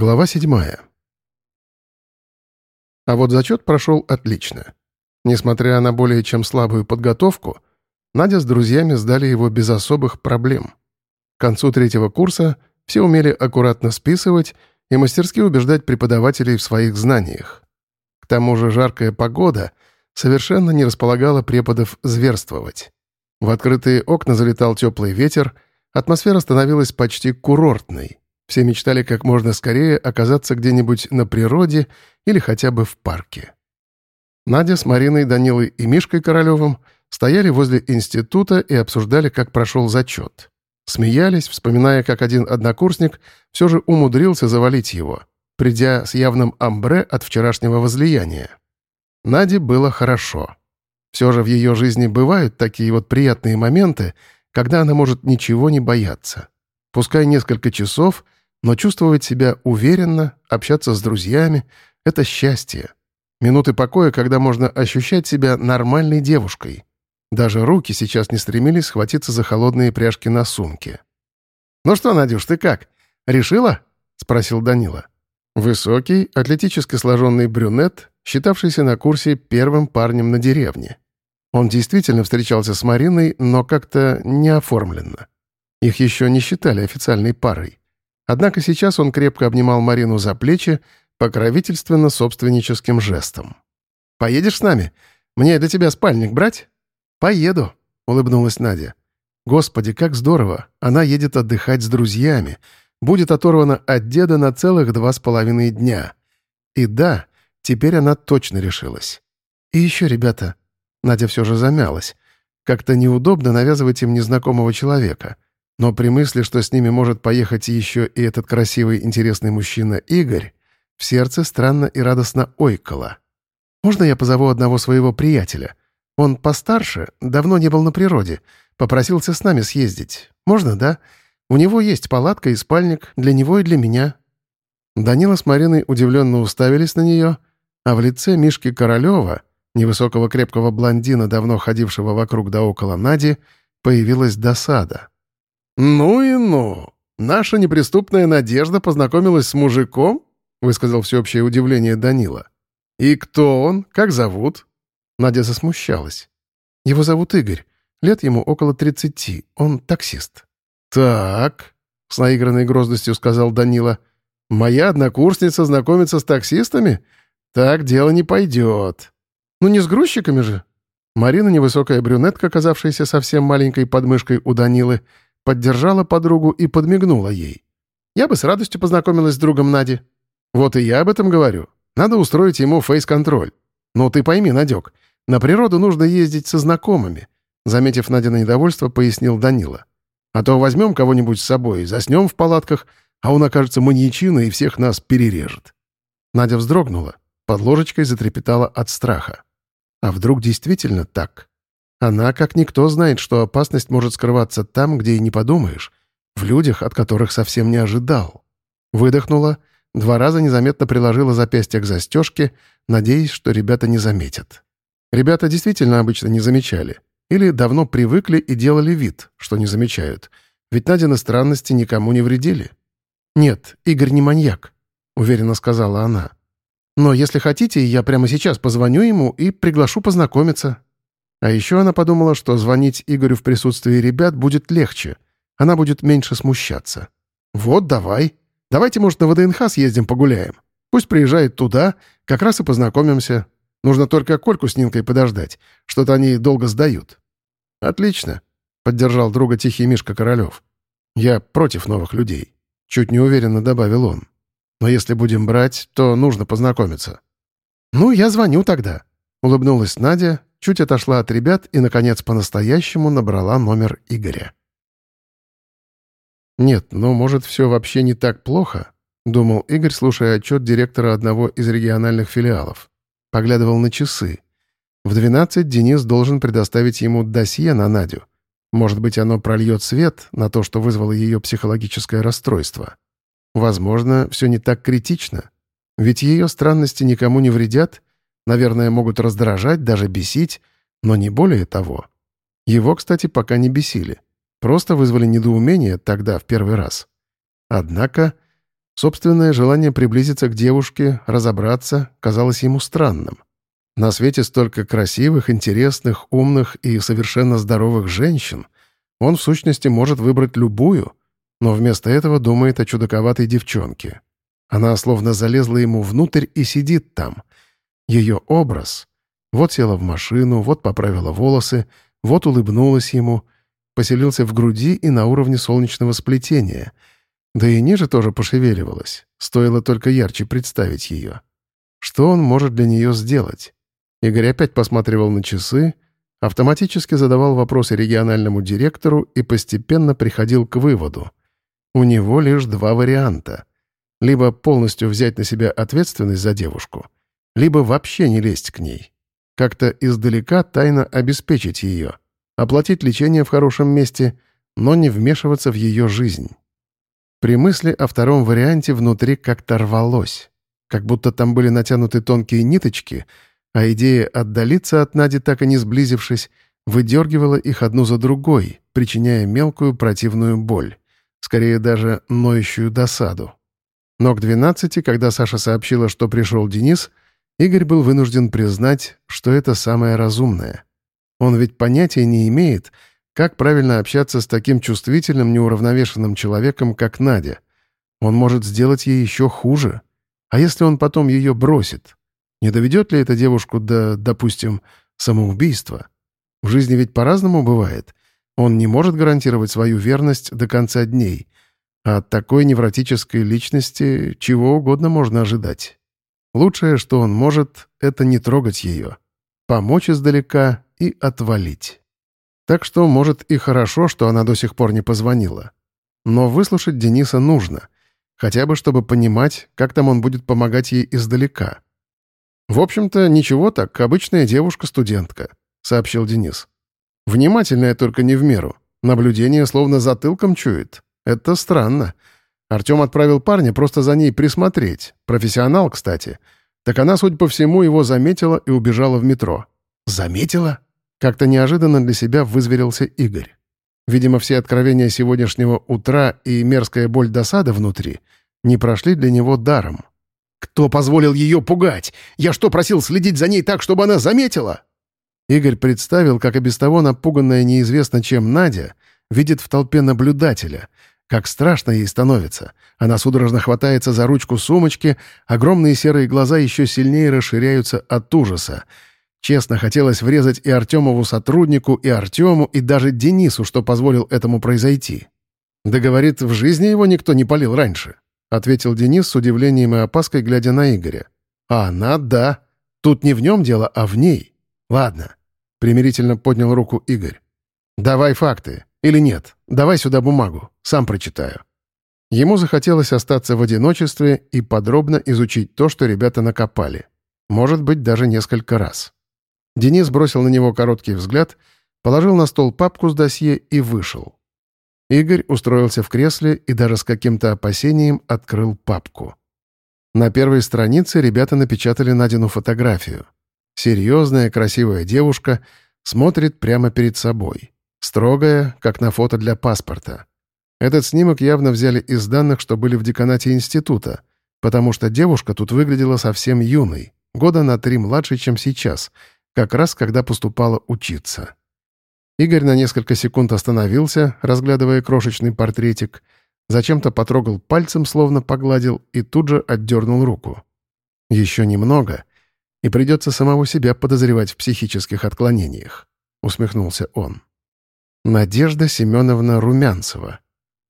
Глава седьмая. А вот зачет прошел отлично. Несмотря на более чем слабую подготовку, Надя с друзьями сдали его без особых проблем. К концу третьего курса все умели аккуратно списывать и мастерски убеждать преподавателей в своих знаниях. К тому же жаркая погода совершенно не располагала преподов зверствовать. В открытые окна залетал теплый ветер, атмосфера становилась почти курортной. Все мечтали как можно скорее оказаться где-нибудь на природе или хотя бы в парке. Надя с Мариной, Данилой и Мишкой Королевым стояли возле института и обсуждали, как прошел зачет. Смеялись, вспоминая, как один однокурсник все же умудрился завалить его, придя с явным амбре от вчерашнего возлияния. Наде было хорошо. Все же в ее жизни бывают такие вот приятные моменты, когда она может ничего не бояться. Пускай несколько часов — но чувствовать себя уверенно, общаться с друзьями — это счастье. Минуты покоя, когда можно ощущать себя нормальной девушкой. Даже руки сейчас не стремились схватиться за холодные пряжки на сумке. «Ну что, Надюш, ты как? Решила?» — спросил Данила. Высокий, атлетически сложенный брюнет, считавшийся на курсе первым парнем на деревне. Он действительно встречался с Мариной, но как-то неоформленно. Их еще не считали официальной парой. Однако сейчас он крепко обнимал Марину за плечи, покровительственно собственническим жестом. «Поедешь с нами? Мне для тебя спальник брать?» «Поеду», — улыбнулась Надя. «Господи, как здорово! Она едет отдыхать с друзьями. Будет оторвана от деда на целых два с половиной дня. И да, теперь она точно решилась. И еще, ребята...» Надя все же замялась. Как-то неудобно навязывать им незнакомого человека — но при мысли, что с ними может поехать еще и этот красивый, интересный мужчина Игорь, в сердце странно и радостно ойкало. «Можно я позову одного своего приятеля? Он постарше, давно не был на природе, попросился с нами съездить. Можно, да? У него есть палатка и спальник, для него и для меня». Данила с Мариной удивленно уставились на нее, а в лице Мишки Королева, невысокого крепкого блондина, давно ходившего вокруг да около Нади, появилась досада. «Ну и ну! Наша неприступная надежда познакомилась с мужиком?» — высказал всеобщее удивление Данила. «И кто он? Как зовут?» Надя засмущалась. «Его зовут Игорь. Лет ему около тридцати. Он таксист». «Так», — с наигранной гроздостью сказал Данила, «моя однокурсница знакомится с таксистами? Так дело не пойдет». «Ну не с грузчиками же?» Марина, невысокая брюнетка, оказавшаяся совсем маленькой подмышкой у Данилы, — Поддержала подругу и подмигнула ей. «Я бы с радостью познакомилась с другом Нади». «Вот и я об этом говорю. Надо устроить ему фейс-контроль. Но ты пойми, Надек, на природу нужно ездить со знакомыми», заметив Надя на недовольство, пояснил Данила. «А то возьмем кого-нибудь с собой, заснем в палатках, а он окажется маньячиной и всех нас перережет». Надя вздрогнула, под ложечкой затрепетала от страха. А вдруг действительно так? Она, как никто, знает, что опасность может скрываться там, где и не подумаешь, в людях, от которых совсем не ожидал. Выдохнула, два раза незаметно приложила запястье к застежке, надеясь, что ребята не заметят. Ребята действительно обычно не замечали. Или давно привыкли и делали вид, что не замечают. Ведь Надя на странности никому не вредили. «Нет, Игорь не маньяк», — уверенно сказала она. «Но если хотите, я прямо сейчас позвоню ему и приглашу познакомиться. А еще она подумала, что звонить Игорю в присутствии ребят будет легче. Она будет меньше смущаться. «Вот, давай. Давайте, может, на ВДНХ съездим погуляем. Пусть приезжает туда, как раз и познакомимся. Нужно только Кольку с Нинкой подождать. Что-то они долго сдают». «Отлично», — поддержал друга тихий Мишка Королев. «Я против новых людей», — чуть неуверенно добавил он. «Но если будем брать, то нужно познакомиться». «Ну, я звоню тогда», — улыбнулась Надя чуть отошла от ребят и, наконец, по-настоящему набрала номер Игоря. «Нет, ну, может, все вообще не так плохо?» — думал Игорь, слушая отчет директора одного из региональных филиалов. Поглядывал на часы. В 12 Денис должен предоставить ему досье на Надю. Может быть, оно прольет свет на то, что вызвало ее психологическое расстройство. Возможно, все не так критично. Ведь ее странности никому не вредят, Наверное, могут раздражать, даже бесить, но не более того. Его, кстати, пока не бесили. Просто вызвали недоумение тогда, в первый раз. Однако Собственное желание приблизиться к девушке, разобраться, казалось ему странным. На свете столько красивых, интересных, умных и совершенно здоровых женщин. Он, в сущности, может выбрать любую, но вместо этого думает о чудаковатой девчонке. Она словно залезла ему внутрь и сидит там. Ее образ. Вот села в машину, вот поправила волосы, вот улыбнулась ему, поселился в груди и на уровне солнечного сплетения — да и ниже тоже пошевеливалась, стоило только ярче представить ее. Что он может для нее сделать? Игорь опять посматривал на часы, автоматически задавал вопросы региональному директору и постепенно приходил к выводу. У него лишь два варианта. Либо полностью взять на себя ответственность за девушку, либо вообще не лезть к ней. Как-то издалека тайно обеспечить ее, оплатить лечение в хорошем месте, но не вмешиваться в ее жизнь. При мысли о втором варианте внутри как-то рвалось. Как будто там были натянуты тонкие ниточки, а идея отдалиться от Нади, так и не сблизившись, выдергивала их одну за другой, причиняя мелкую противную боль. Скорее даже ноющую досаду. Но к двенадцати, когда Саша сообщила, что пришел Денис, Игорь был вынужден признать, что это самое разумное. Он ведь понятия не имеет, как правильно общаться с таким чувствительным, неуравновешенным человеком, как Надя? Он может сделать ей еще хуже. А если он потом ее бросит? Не доведет ли это девушку до, допустим, самоубийства? В жизни ведь по-разному бывает. Он не может гарантировать свою верность до конца дней. А от такой невротической личности чего угодно можно ожидать. Лучшее, что он может, это не трогать ее. Помочь издалека и отвалить. Так что, может, и хорошо, что она до сих пор не позвонила. Но выслушать Дениса нужно. Хотя бы, чтобы понимать, как там он будет помогать ей издалека. «В общем-то, ничего так, обычная девушка-студентка», — сообщил Денис. «Внимательная только не в меру. Наблюдение словно затылком чует. Это странно. Артем отправил парня просто за ней присмотреть. Профессионал, кстати. Так она, судя по всему, его заметила и убежала в метро». «Заметила?» Как-то неожиданно для себя вызверился Игорь. Видимо, все откровения сегодняшнего утра и мерзкая боль досады внутри не прошли для него даром. «Кто позволил ее пугать? Я что, просил следить за ней так, чтобы она заметила?» Игорь представил, как и без того напуганная неизвестно чем Надя видит в толпе наблюдателя, как страшно ей становится. Она судорожно хватается за ручку сумочки, огромные серые глаза еще сильнее расширяются от ужаса — Честно, хотелось врезать и Артемову сотруднику, и Артему, и даже Денису, что позволил этому произойти. «Да, говорит, в жизни его никто не полил раньше», — ответил Денис с удивлением и опаской, глядя на Игоря. «А она — да. Тут не в нем дело, а в ней. Ладно», — примирительно поднял руку Игорь. «Давай факты. Или нет? Давай сюда бумагу. Сам прочитаю». Ему захотелось остаться в одиночестве и подробно изучить то, что ребята накопали. Может быть, даже несколько раз. Денис бросил на него короткий взгляд, положил на стол папку с досье и вышел. Игорь устроился в кресле и даже с каким-то опасением открыл папку. На первой странице ребята напечатали Надину фотографию. Серьезная, красивая девушка смотрит прямо перед собой. Строгая, как на фото для паспорта. Этот снимок явно взяли из данных, что были в деканате института, потому что девушка тут выглядела совсем юной, года на три младше, чем сейчас — как раз когда поступала учиться. Игорь на несколько секунд остановился, разглядывая крошечный портретик, зачем-то потрогал пальцем, словно погладил, и тут же отдернул руку. «Еще немного, и придется самого себя подозревать в психических отклонениях», — усмехнулся он. Надежда Семеновна Румянцева.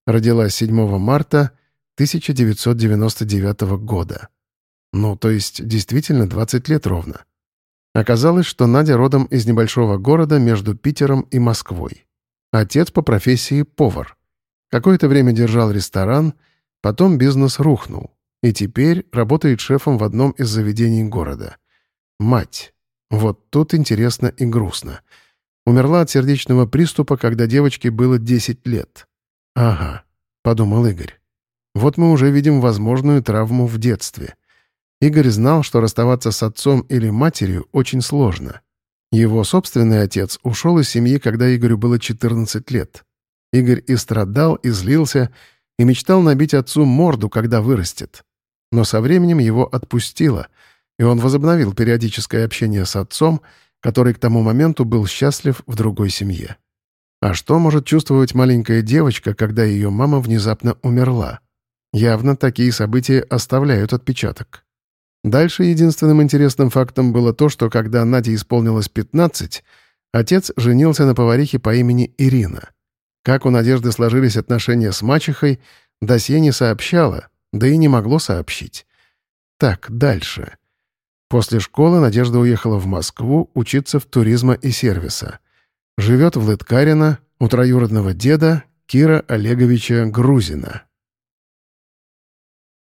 Родилась 7 марта 1999 года. Ну, то есть действительно 20 лет ровно. Оказалось, что Надя родом из небольшого города между Питером и Москвой. Отец по профессии повар. Какое-то время держал ресторан, потом бизнес рухнул. И теперь работает шефом в одном из заведений города. Мать. Вот тут интересно и грустно. Умерла от сердечного приступа, когда девочке было 10 лет. «Ага», — подумал Игорь. «Вот мы уже видим возможную травму в детстве. Игорь знал, что расставаться с отцом или матерью очень сложно. Его собственный отец ушел из семьи, когда Игорю было 14 лет. Игорь и страдал, и злился, и мечтал набить отцу морду, когда вырастет. Но со временем его отпустило, и он возобновил периодическое общение с отцом, который к тому моменту был счастлив в другой семье. А что может чувствовать маленькая девочка, когда ее мама внезапно умерла? Явно такие события оставляют отпечаток. Дальше единственным интересным фактом было то, что когда Наде исполнилось 15, отец женился на поварихе по имени Ирина. Как у Надежды сложились отношения с мачехой, досье не сообщало, да и не могло сообщить. Так, дальше. После школы Надежда уехала в Москву учиться в туризма и сервиса. Живет в Лыткарино у троюродного деда Кира Олеговича Грузина.